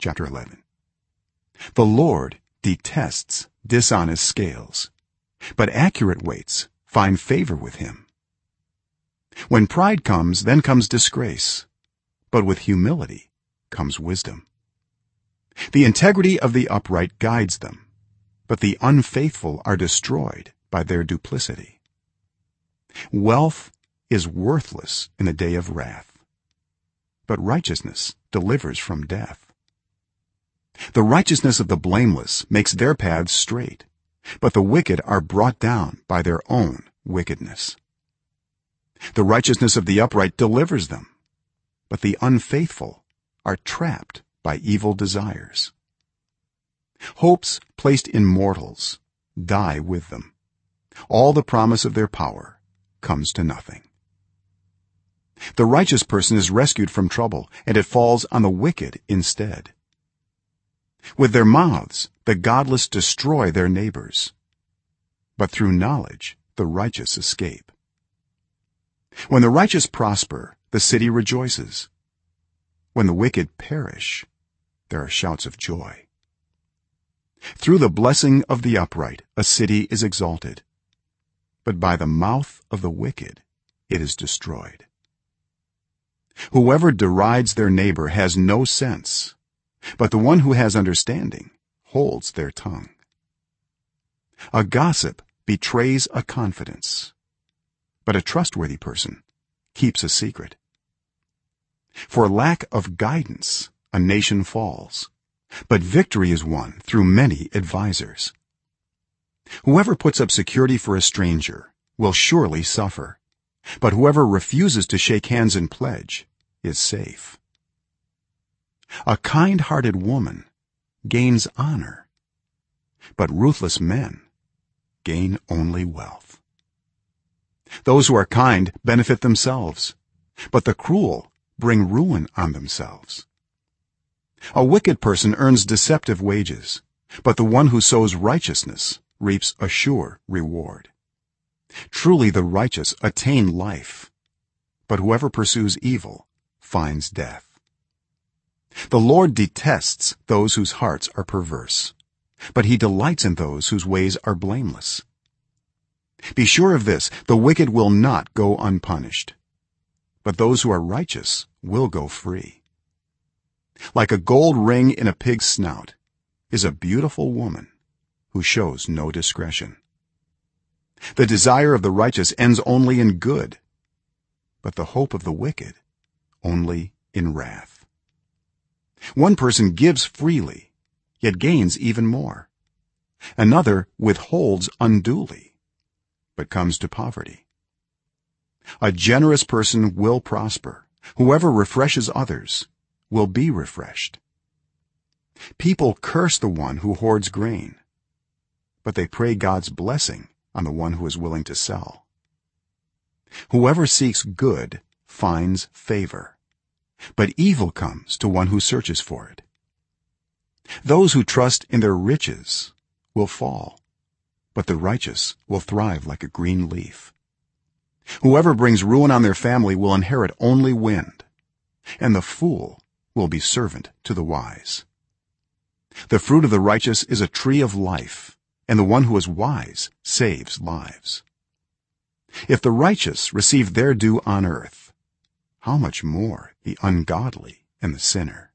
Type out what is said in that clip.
chapter 11 the lord detests dishonest scales but accurate weights find favor with him. When pride comes then comes disgrace but with humility comes wisdom. The integrity of the upright guides them but the unfaithful are destroyed by their duplicity. Wealth is worthless in the day of wrath but righteousness delivers from death the righteousness of the blameless makes their paths straight but the wicked are brought down by their own wickedness. The righteousness of the upright delivers them but the unfaithful are trapped by evil desires. Hopes placed in mortals die with them. All the promise of their power comes to nothing. The righteous person is rescued from trouble and it falls on the wicked instead with their mouths the godless destroy their neighbors. But through knowledge the righteous escape. When the righteous prosper the city rejoices. When the wicked perish there are shouts of joy. Through the blessing of the upright a city is exalted. But by the mouth of the wicked it is destroyed. Whoever derides their neighbor has no sense but the one who has understanding holds their tongue. A gossip betrays a confidence but a trustworthy person keeps a secret. For lack of guidance a nation falls but victory is won through many advisers. Whoever puts up security for a stranger will surely suffer but whoever refuses to shake hands and pledge is safe a kind-hearted woman gains honor but ruthless men gain only wealth. Those who are kind benefit themselves but the cruel bring ruin on themselves. A wicked person earns deceptive wages but the one who sows righteousness reaps a sure reward. Truly the righteous attain life but whoever pursues evil finds death the lord detests those whose hearts are perverse but he delights in those whose ways are blameless. Be sure of this the wicked will not go unpunished but those who are righteous will go free. Like a gold ring in a pig's snout is a beautiful woman who shows no discretion. The desire of the righteous ends only in good but the hope of the wicked only in wrath one person gives freely yet gains even more. Another withholds unduly but comes to poverty. A generous person will prosper. Whoever refreshes others will be refreshed. People curse the one who hoards grain but they pray god's blessing on the one who is willing to sell. Whoever seeks good finds favor but evil comes to one who searches for it. Those who trust in their riches will fall but the righteous will thrive like a green leaf. Whoever brings ruin on their family will inherit only wind and the fool will be servant to the wise. The fruit of the righteous is a tree of life and the one who is wise saves lives. If the righteous receive their due on earth how much more the ungodly and the sinner